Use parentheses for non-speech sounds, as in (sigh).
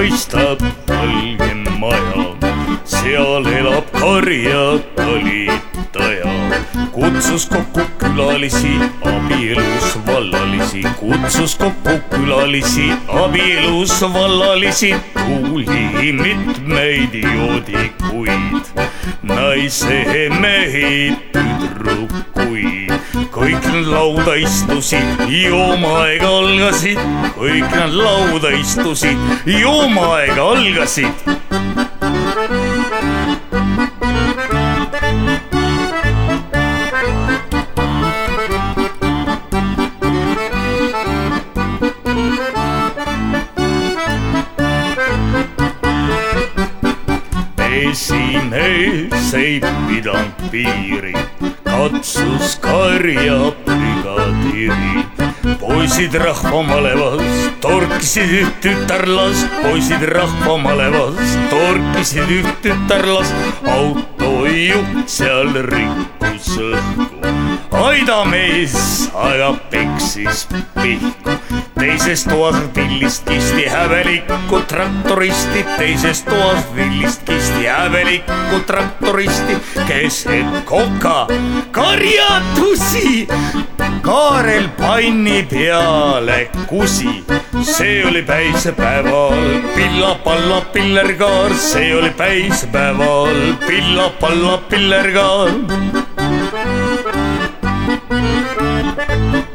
paistab valge maja, seal elab karjatalitaja. kutsus kokku külalisi, abielus vallalisi, kutsus kokku külalisi, abielus vallalisi, tuli mitmeid joodikuid, naise mehi, tüdrukuid. kõik nad lauda istusid, joomaaeg algasid, kõik nad lauda istusid, joomaaeg algasid. Esimees ei pidanud piiri, katsus karja brigadiiri. poisid rahvamalevas torkisid üht tütarlast, poisid rahvamalevas torkisid üht tütarlast, autojuht seal rikkus õhku. Aidamees aga peksis pihku teises toas villist kisti häbelikku traktoristi, teises toas villist kisti häbelikku traktoristi, keset koka karjatusi. Kaarel panni peale kusi, see oli päisepäeval, pilla-palla pillerkaar, see oli päisepäeval, pilla-palla pillerkaar Bye. (laughs)